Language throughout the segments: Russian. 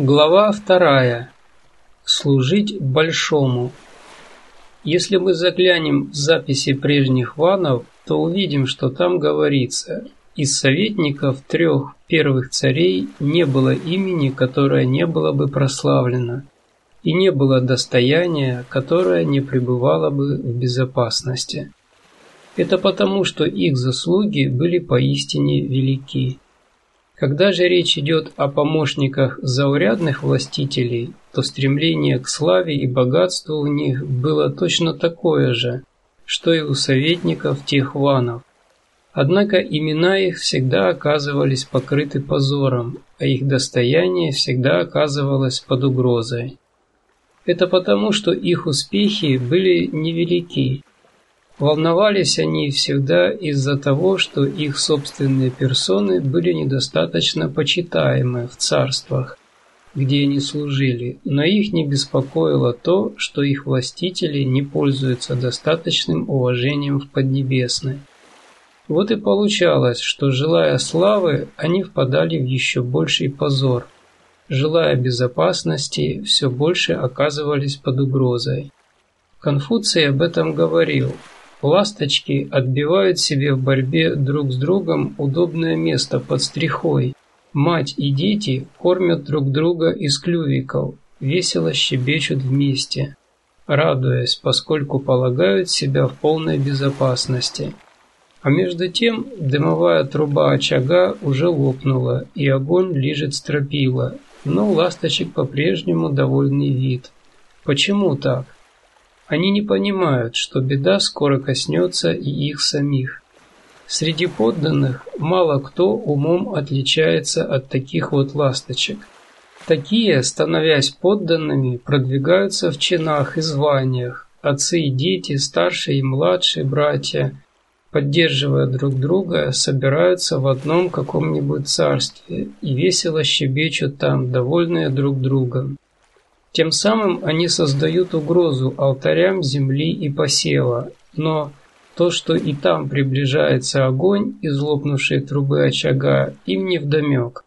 Глава вторая. Служить большому. Если мы заглянем в записи прежних ванов, то увидим, что там говорится «Из советников трех первых царей не было имени, которое не было бы прославлено, и не было достояния, которое не пребывало бы в безопасности». Это потому, что их заслуги были поистине велики. Когда же речь идет о помощниках заурядных властителей, то стремление к славе и богатству у них было точно такое же, что и у советников тех ванов. Однако имена их всегда оказывались покрыты позором, а их достояние всегда оказывалось под угрозой. Это потому, что их успехи были невелики, Волновались они всегда из-за того, что их собственные персоны были недостаточно почитаемы в царствах, где они служили, но их не беспокоило то, что их властители не пользуются достаточным уважением в Поднебесной. Вот и получалось, что, желая славы, они впадали в еще больший позор. Желая безопасности, все больше оказывались под угрозой. Конфуций об этом говорил – Ласточки отбивают себе в борьбе друг с другом удобное место под стрихой. Мать и дети кормят друг друга из клювиков, весело щебечут вместе, радуясь, поскольку полагают себя в полной безопасности. А между тем дымовая труба очага уже лопнула, и огонь лижет стропила, но ласточек по-прежнему довольный вид. Почему так? Они не понимают, что беда скоро коснется и их самих. Среди подданных мало кто умом отличается от таких вот ласточек. Такие, становясь подданными, продвигаются в чинах и званиях, отцы и дети, старшие и младшие братья, поддерживая друг друга, собираются в одном каком-нибудь царстве и весело щебечут там, довольные друг другом. Тем самым они создают угрозу алтарям земли и посева, но то, что и там приближается огонь из лопнувшей трубы очага, им не вдомек,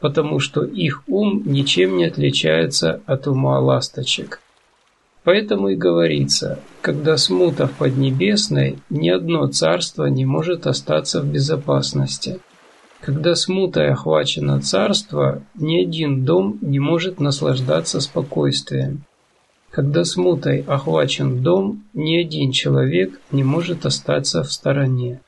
потому что их ум ничем не отличается от ума ласточек. Поэтому и говорится, когда смута в Поднебесной, ни одно царство не может остаться в безопасности. Когда смутой охвачено царство, ни один дом не может наслаждаться спокойствием. Когда смутой охвачен дом, ни один человек не может остаться в стороне.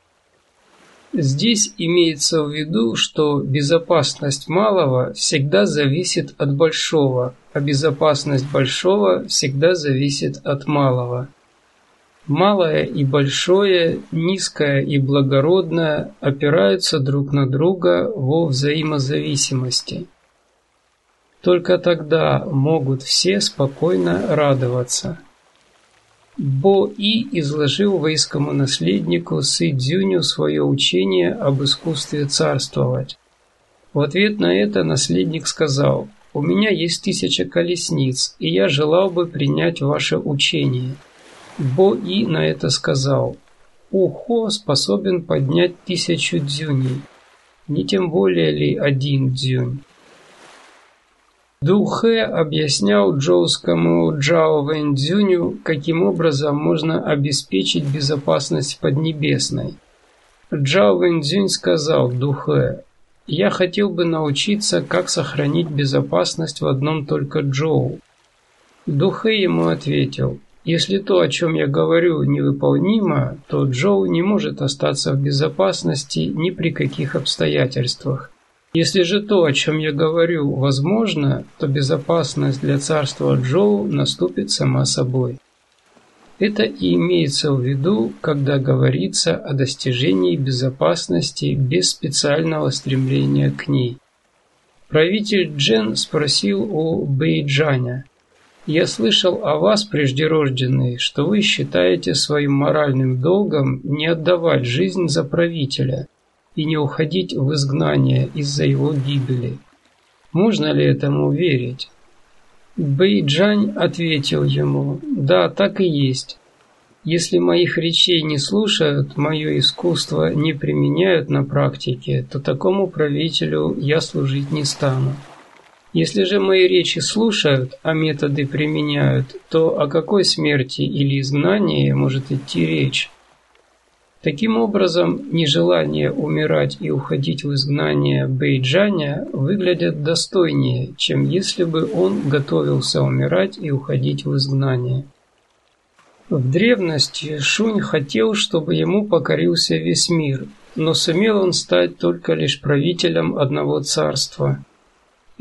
Здесь имеется в виду, что безопасность малого всегда зависит от большого, а безопасность большого всегда зависит от малого. Малое и большое, низкое и благородное опираются друг на друга во взаимозависимости. Только тогда могут все спокойно радоваться. Бо-И изложил войскому наследнику Сы Цзюню свое учение об искусстве царствовать. В ответ на это наследник сказал, «У меня есть тысяча колесниц, и я желал бы принять ваше учение». Бо-И на это сказал, «Ухо способен поднять тысячу дзюней, не тем более ли один дзюнь». Духэ объяснял джоускому Джао Вэньцзюню, каким образом можно обеспечить безопасность Поднебесной. Джао Вэньцзюнь сказал Духэ, «Я хотел бы научиться, как сохранить безопасность в одном только Джоу». Духэ ему ответил, если то, о чем я говорю, невыполнимо, то Джоу не может остаться в безопасности ни при каких обстоятельствах. Если же то, о чем я говорю, возможно, то безопасность для царства Джоу наступит сама собой. Это и имеется в виду, когда говорится о достижении безопасности без специального стремления к ней. Правитель Джен спросил у Бэйджаня, я слышал о вас, преждерожденные, что вы считаете своим моральным долгом не отдавать жизнь за правителя и не уходить в изгнание из-за его гибели. Можно ли этому верить? Бэйджань ответил ему, да, так и есть. Если моих речей не слушают, мое искусство не применяют на практике, то такому правителю я служить не стану. Если же мои речи слушают, а методы применяют, то о какой смерти или изгнании может идти речь? Таким образом, нежелание умирать и уходить в изгнание Бейджаня выглядят достойнее, чем если бы он готовился умирать и уходить в изгнание. В древности Шунь хотел, чтобы ему покорился весь мир, но сумел он стать только лишь правителем одного царства.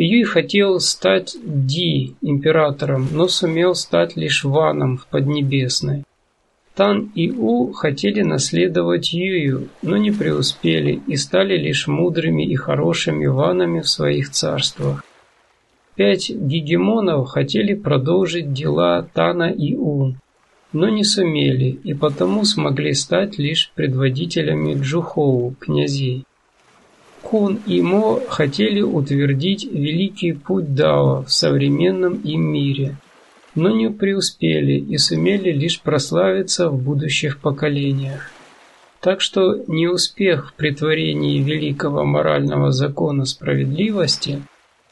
Юй хотел стать Ди, императором, но сумел стать лишь Ваном в Поднебесной. Тан и У хотели наследовать Юю, но не преуспели и стали лишь мудрыми и хорошими ванами в своих царствах. Пять гегемонов хотели продолжить дела Тана и У, но не сумели и потому смогли стать лишь предводителями Джухоу, князей. Кун и Мо хотели утвердить великий путь Дао в современном им мире – но не преуспели и сумели лишь прославиться в будущих поколениях. Так что неуспех в притворении великого морального закона справедливости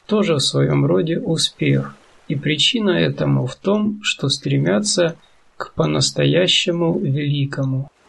тоже в своем роде успех, и причина этому в том, что стремятся к по-настоящему великому –